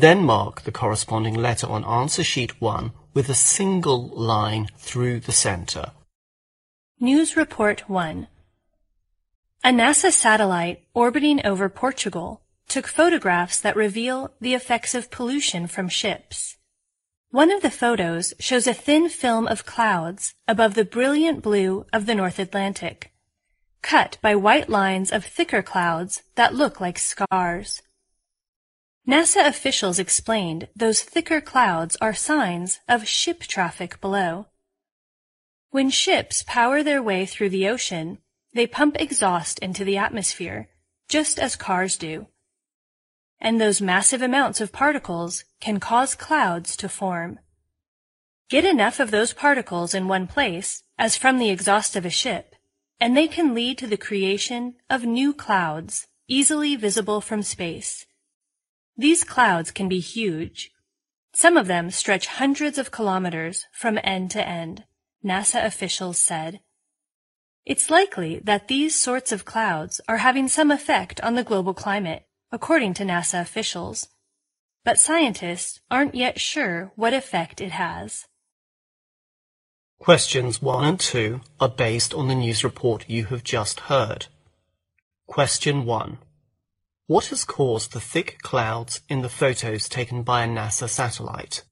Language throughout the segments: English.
Then mark the corresponding letter on answer sheet 1 with a single line through the center. News Report 1 A NASA satellite orbiting over Portugal took photographs that reveal the effects of pollution from ships. One of the photos shows a thin film of clouds above the brilliant blue of the North Atlantic, cut by white lines of thicker clouds that look like scars. NASA officials explained those thicker clouds are signs of ship traffic below. When ships power their way through the ocean, they pump exhaust into the atmosphere, just as cars do. And those massive amounts of particles can cause clouds to form. Get enough of those particles in one place, as from the exhaust of a ship, and they can lead to the creation of new clouds, easily visible from space. These clouds can be huge. Some of them stretch hundreds of kilometers from end to end, NASA officials said. It's likely that these sorts of clouds are having some effect on the global climate, according to NASA officials. But scientists aren't yet sure what effect it has. Questions 1 and 2 are based on the news report you have just heard. Question 1. What has caused the thick clouds in the photos taken by a NASA satellite?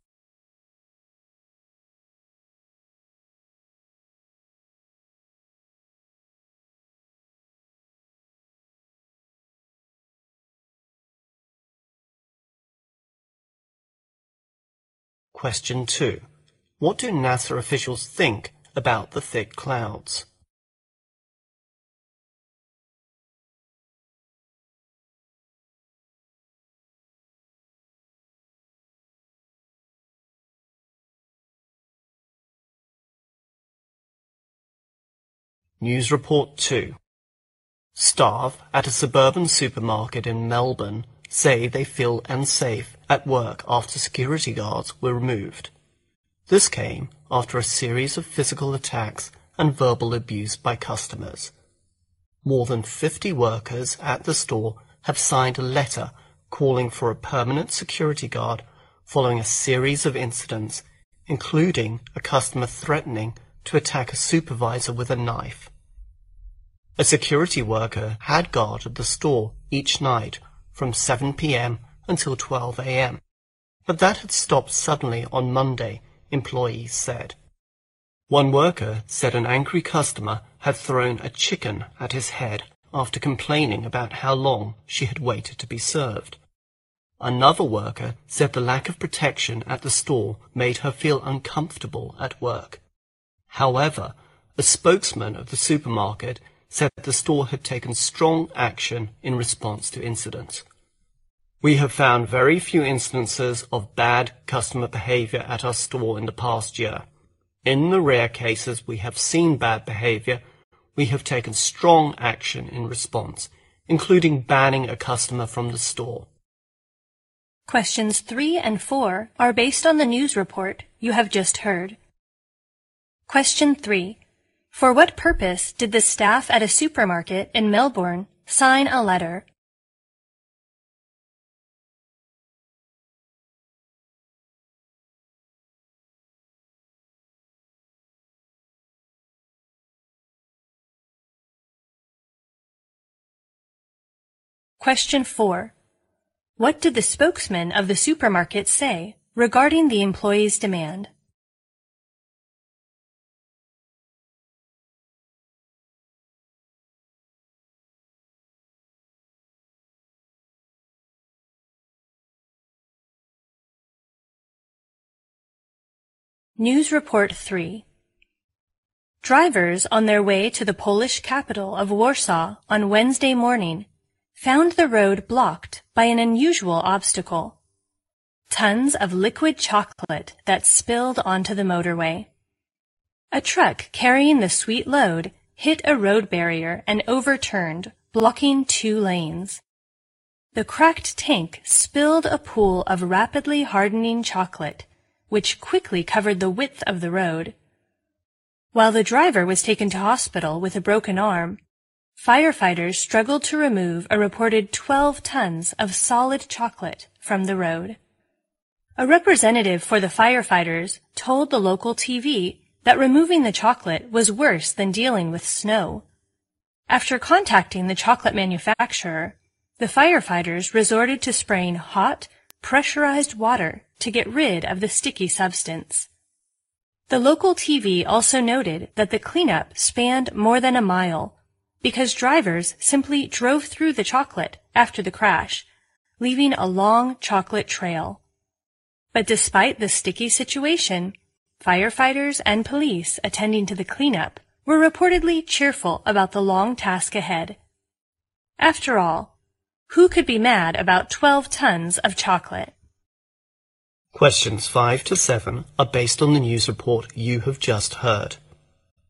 Question 2. What do NASA officials think about the thick clouds? News Report 2 Staff at a suburban supermarket in Melbourne say they feel unsafe at work after security guards were removed. This came after a series of physical attacks and verbal abuse by customers. More than 50 workers at the store have signed a letter calling for a permanent security guard following a series of incidents, including a customer threatening to attack a supervisor with a knife. A security worker had guarded the store each night from 7 p.m. until 12 a.m. But that had stopped suddenly on Monday, employees said. One worker said an angry customer had thrown a chicken at his head after complaining about how long she had waited to be served. Another worker said the lack of protection at the store made her feel uncomfortable at work. However, a spokesman of the supermarket said the store had taken strong action in response to incidents. We have found very few instances of bad customer behavior at our store in the past year. In the rare cases we have seen bad behavior, we have taken strong action in response, including banning a customer from the store. Questions 3 and 4 are based on the news report you have just heard. Question 3. For what purpose did the staff at a supermarket in Melbourne sign a letter? Question 4. What did the spokesman of the supermarket say regarding the employee's demand? News Report 3 Drivers on their way to the Polish capital of Warsaw on Wednesday morning found the road blocked by an unusual obstacle. tons of liquid chocolate that spilled onto the motorway. A truck carrying the sweet load hit a road barrier and overturned, blocking two lanes. The cracked tank spilled a pool of rapidly hardening chocolate, which quickly covered the width of the road. While the driver was taken to hospital with a broken arm, firefighters struggled to remove a reported 12 tons of solid chocolate from the road. A representative for the firefighters told the local TV that removing the chocolate was worse than dealing with snow. After contacting the chocolate manufacturer, the firefighters resorted to spraying hot, pressurized water to get rid of the sticky substance. The local TV also noted that the cleanup spanned more than a mile because drivers simply drove through the chocolate after the crash, leaving a long chocolate trail. But despite the sticky situation, firefighters and police attending to the cleanup were reportedly cheerful about the long task ahead. After all, who could be mad about 12 tons of chocolate? Questions 5 to 7 are based on the news report you have just heard.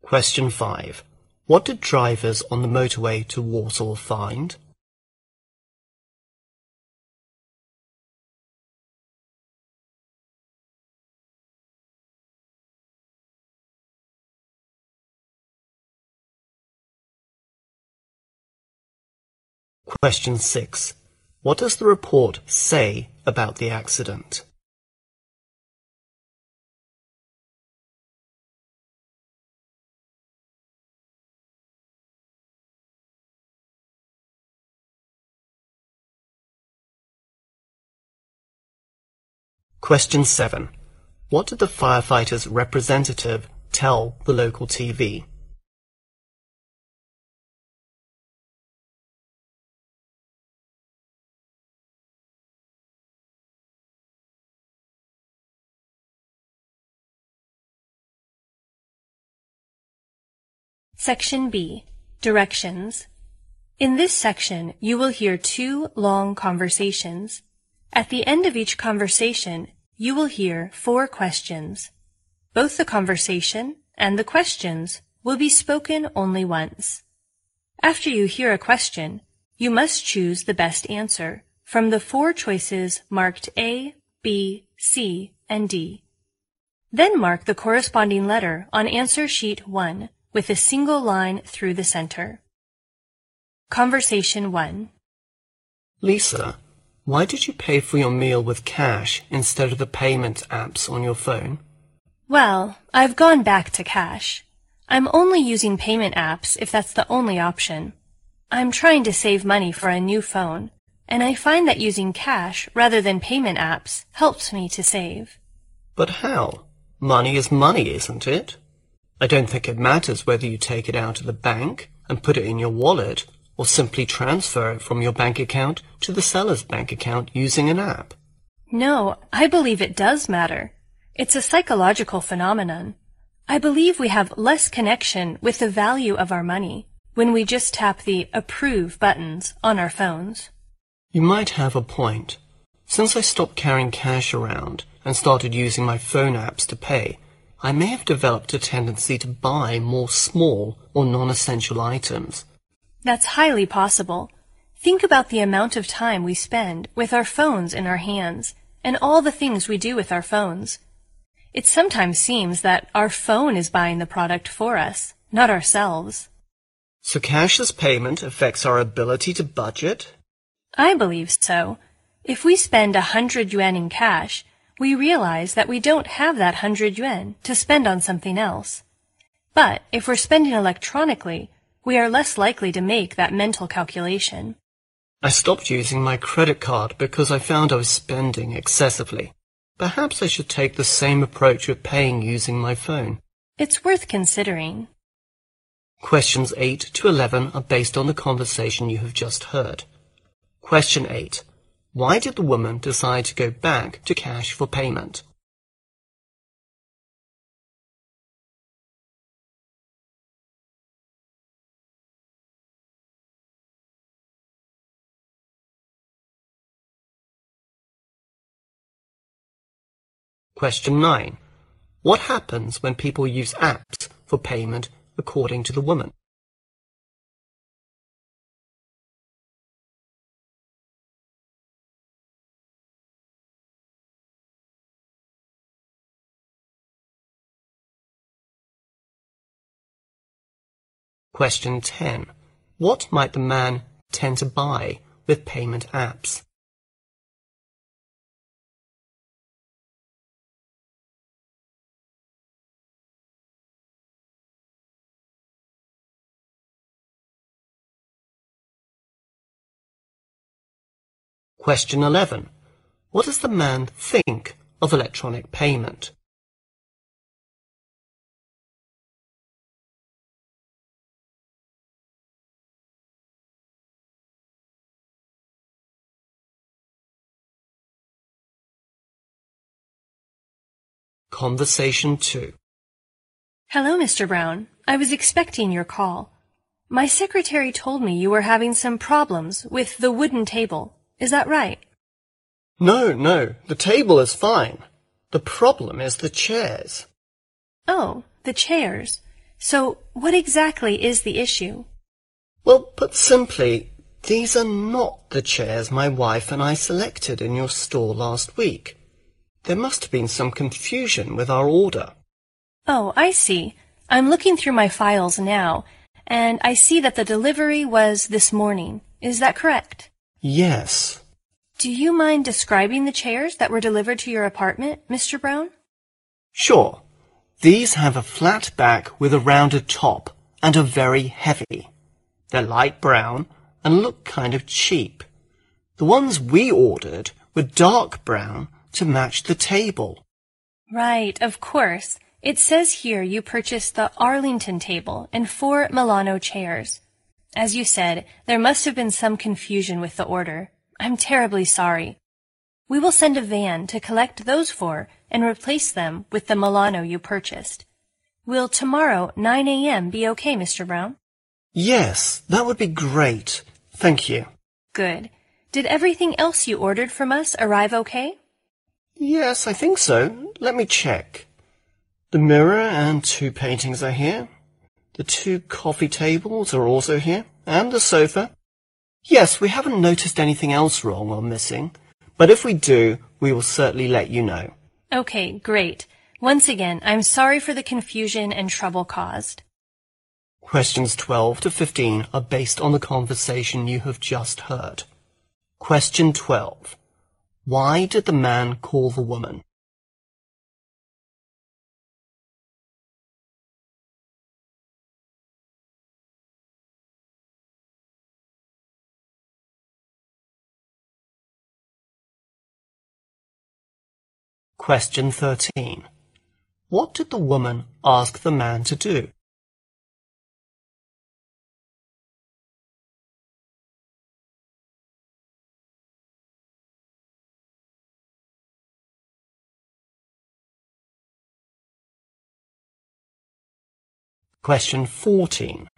Question 5. What did drivers on the motorway to Warsaw find? Question 6. What does the report say about the accident? Question 7. What did the firefighters' representative tell the local TV? Section B. Directions. In this section, you will hear two long conversations. At the end of each conversation, you will hear four questions. Both the conversation and the questions will be spoken only once. After you hear a question, you must choose the best answer from the four choices marked A, B, C, and D. Then mark the corresponding letter on answer sheet 1 with a single line through the center. Conversation 1 Lisa, why did you pay for your meal with cash instead of the payment apps on your phone? Well, I've gone back to cash. I'm only using payment apps if that's the only option. I'm trying to save money for a new phone, and I find that using cash rather than payment apps helps me to save. But how? Money is money, isn't it? I don't think it matters whether you take it out of the bank and put it in your wallet or simply transfer it from your bank account to the seller's bank account using an app. No, I believe it does matter. It's a psychological phenomenon. I believe we have less connection with the value of our money when we just tap the approve buttons on our phones. You might have a point. Since I stopped carrying cash around and started using my phone apps to pay, I may have developed a tendency to buy more small or non-essential items. That's highly possible. Think about the amount of time we spend with our phones in our hands and all the things we do with our phones. It sometimes seems that our phone is buying the product for us, not ourselves. So cashless payment affects our ability to budget? I believe so. If we spend a hundred yuan in cash, we realize that we don't have that hundred yuan to spend on something else. But if we're spending electronically, we are less likely to make that mental calculation. I stopped using my credit card because I found I was spending excessively. Perhaps I should take the same approach with paying using my phone. It's worth considering. Questions 8 to 11 are based on the conversation you have just heard. Question 8. Why did the woman decide to go back to cash for payment? Question 9. What happens when people use apps for payment according to the woman? Question 10. What might the man tend to buy with payment apps? Question 11. What does the man think of electronic payment? Conversation 2. Hello, Mr. Brown. I was expecting your call. My secretary told me you were having some problems with the wooden table. Is that right? No, no, the table is fine. The problem is the chairs. Oh, the chairs. So what exactly is the issue? Well, put simply, these are not the chairs my wife and I selected in your store last week. There must have been some confusion with our order. Oh, I see. I'm looking through my files now, and I see that the delivery was this morning. Is that correct? Yes. Do you mind describing the chairs that were delivered to your apartment, Mr. Brown? Sure. These have a flat back with a rounded top and are very heavy. They're light brown and look kind of cheap. The ones we ordered were dark brown to match the table. Right, of course. It says here you purchased the Arlington table and four Milano chairs. As you said, there must have been some confusion with the order. I'm terribly sorry. We will send a van to collect those four and replace them with the Milano you purchased. Will tomorrow 9 a.m. be okay, Mr. Brown? Yes, that would be great. Thank you. Good. Did everything else you ordered from us arrive okay? Yes, I think so. Let me check. The mirror and two paintings are here. The two coffee tables are also here, and the sofa. Yes, we haven't noticed anything else wrong or missing, but if we do, we will certainly let you know. Okay, great. Once again, I'm sorry for the confusion and trouble caused. Questions 12 to 15 are based on the conversation you have just heard. Question 12. Why did the man call the woman? Question 13. What did the woman ask the man to do? Question 14.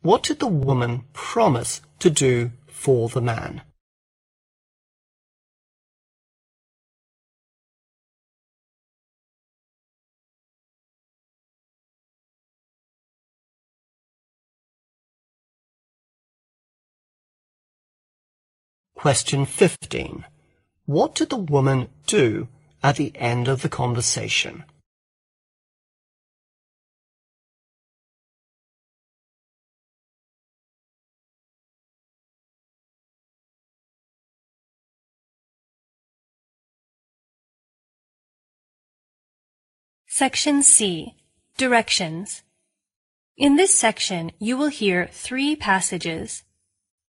What did the woman promise to do for the man? Question 15. What did the woman do at the end of the conversation? Section C. Directions. In this section, you will hear three passages.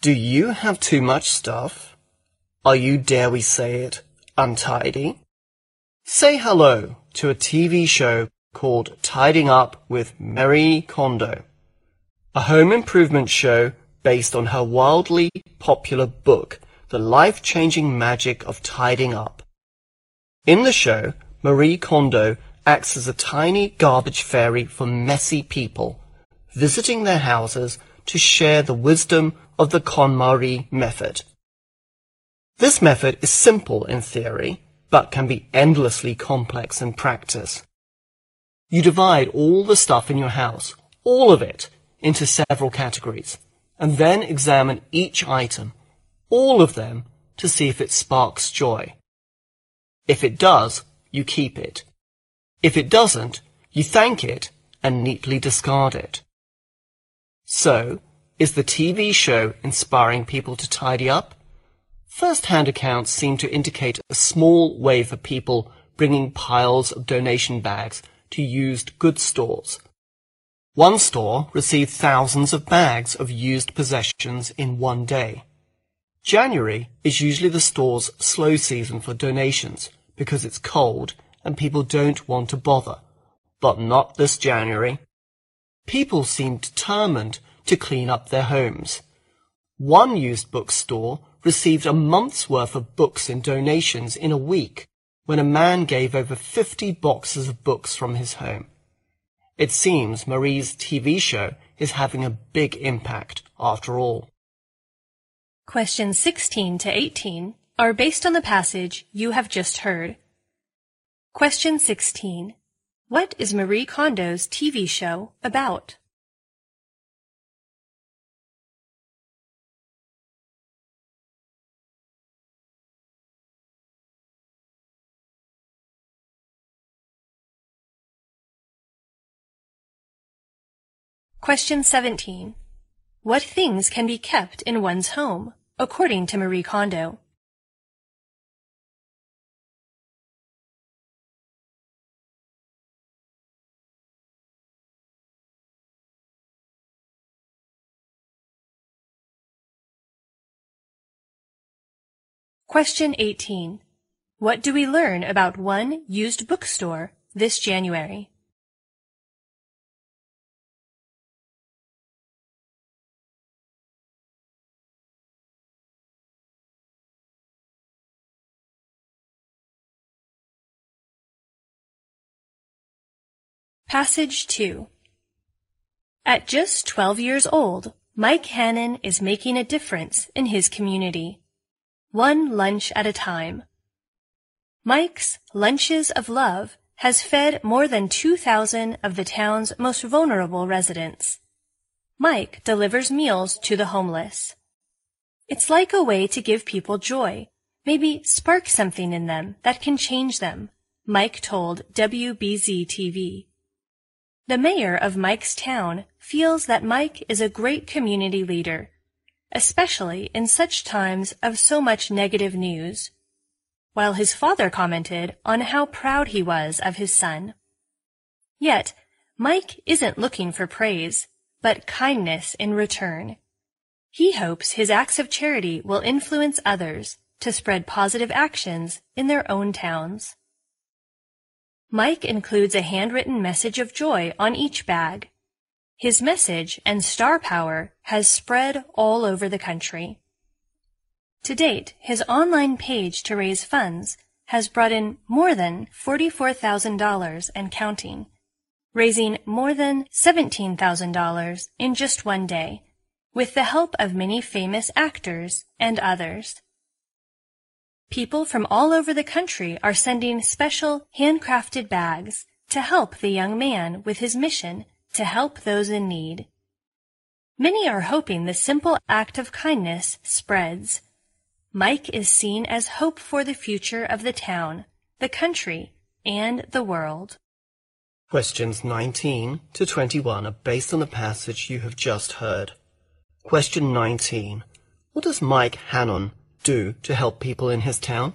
Do you have too much stuff? Are you, dare we say it, untidy? Say hello to a TV show called Tidying Up with Marie Kondo, a home improvement show based on her wildly popular book, The Life-Changing Magic of Tidying Up. In the show, Marie Kondo acts as a tiny garbage fairy for messy people, visiting their houses to share the wisdom of the KonMari method. This method is simple in theory, but can be endlessly complex in practice. You divide all the stuff in your house, all of it, into several categories, and then examine each item, all of them, to see if it sparks joy. If it does, you keep it. If it doesn't, you thank it and neatly discard it. So, is the TV show inspiring people to tidy up? First-hand accounts seem to indicate a small wave of people bringing piles of donation bags to used goods stores. One store received thousands of bags of used possessions in one day. January is usually the store's slow season for donations because it's cold and people don't want to bother. But not this January. People seem determined to clean up their homes. One used bookstore received a month's worth of books in donations in a week when a man gave over 50 boxes of books from his home. It seems Marie's TV show is having a big impact after all. Questions 16 to 18 are based on the passage you have just heard. Question 16. What is Marie Kondo's TV show about? Question 17. What things can be kept in one's home, according to Marie Kondo? Question 18. What do we learn about one used bookstore this January? Passage 2 At just 12 years old, Mike Hannon is making a difference in his community. One lunch at a time. Mike's Lunches of Love has fed more than 2,000 of the town's most vulnerable residents. Mike delivers meals to the homeless. It's like a way to give people joy, maybe spark something in them that can change them, Mike told WBZ TV. The mayor of Mike's town feels that Mike is a great community leader, especially in such times of so much negative news, while his father commented on how proud he was of his son. Yet, Mike isn't looking for praise, but kindness in return. He hopes his acts of charity will influence others to spread positive actions in their own towns. Mike includes a handwritten message of joy on each bag. His message and star power has spread all over the country. To date, his online page to raise funds has brought in more than $44,000 and counting, raising more than $17,000 in just one day, with the help of many famous actors and others. People from all over the country are sending special handcrafted bags to help the young man with his mission to help those in need. Many are hoping the simple act of kindness spreads. Mike is seen as hope for the future of the town, the country, and the world. Questions 19 to 21 are based on the passage you have just heard. Question 19. What does Mike Hannon do to help people in his town?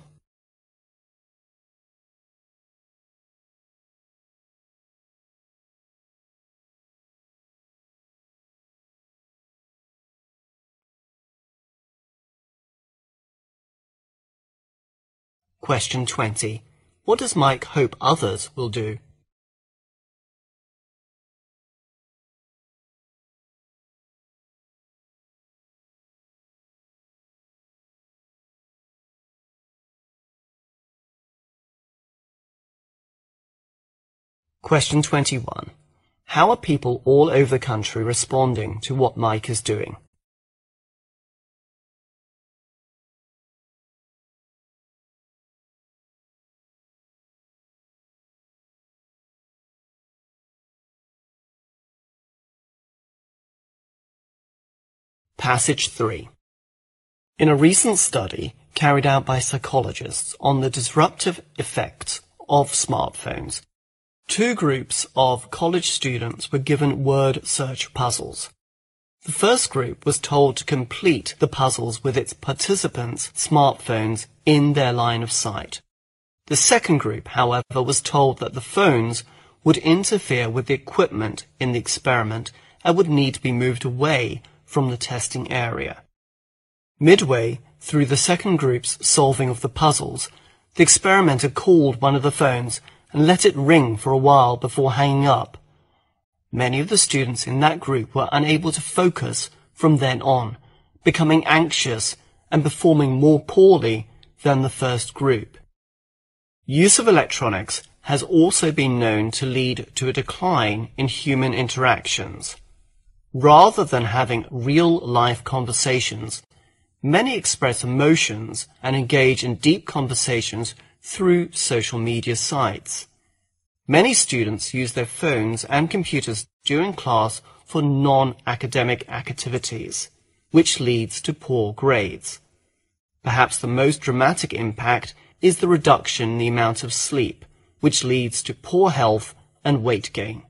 Question 20. What does Mike hope others will do? Question 21. How are people all over the country responding to what Mike is doing? Passage 3. In a recent study carried out by psychologists on the disruptive effects of smartphones, two groups of college students were given word search puzzles. The first group was told to complete the puzzles with its participants' smartphones in their line of sight. The second group, however, was told that the phones would interfere with the equipment in the experiment and would need to be moved away from the testing area. Midway through the second group's solving of the puzzles, the experimenter called one of the phones and let it ring for a while before hanging up. Many of the students in that group were unable to focus from then on, becoming anxious and performing more poorly than the first group. Use of electronics has also been known to lead to a decline in human interactions. Rather than having real-life conversations, many express emotions and engage in deep conversations through social media sites. Many students use their phones and computers during class for non-academic activities, which leads to poor grades. Perhaps the most dramatic impact is the reduction in the amount of sleep, which leads to poor health and weight gain.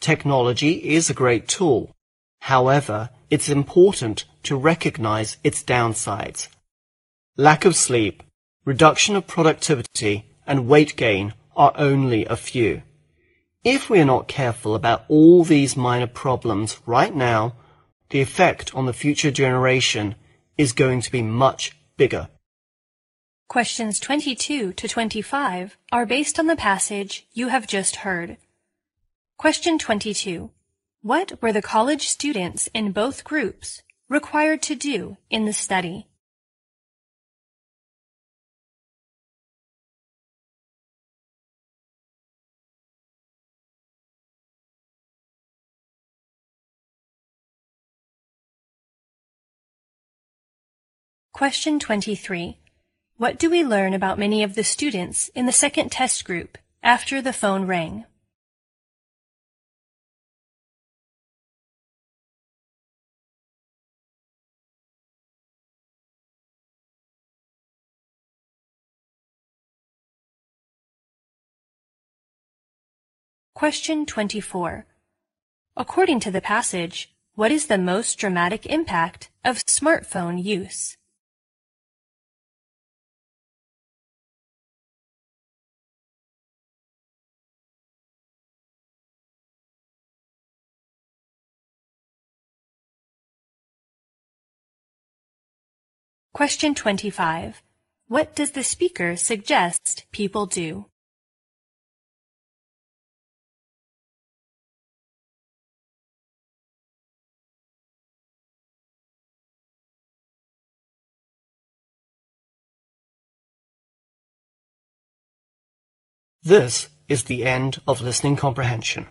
Technology is a great tool. However, it's important to recognize its downsides. Lack of sleep, reduction of productivity, and weight gain are only a few. If we are not careful about all these minor problems right now, the effect on the future generation is going to be much bigger. Questions 22 to 25 are based on the passage you have just heard. Question 22. What were the college students in both groups required to do in the study? Question 23. What do we learn about many of the students in the second test group after the phone rang? Question 24. According to the passage, what is the most dramatic impact of smartphone use? Question 25. What does the speaker suggest people do? This is the end of listening comprehension.